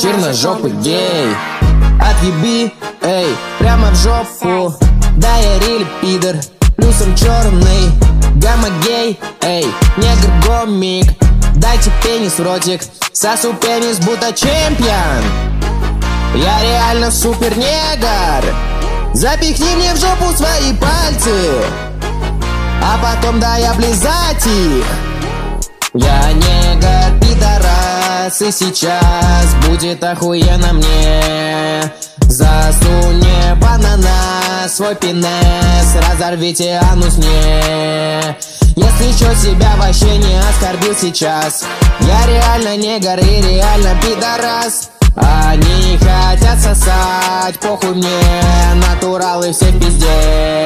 Черножопый гей. Отъеби, эй, прямо в жопу. Да я рили пидор, плюсом черный. Гамма-гей, эй, негр-гомик Дайте пенис в ротик, сосу пенис, будто чемпион. Я реально супер-негр Запихни мне в жопу свои пальцы. А потом дай облизать их Я негр, пидорас И сейчас будет охуенно мне. Засунь мне банана свой пенес Разорвите анус мне. Если что себя вообще не оскорбил сейчас. Я реально негр и реально пидорас. Они хотят сосать, похуй мне, натуралы все в пизде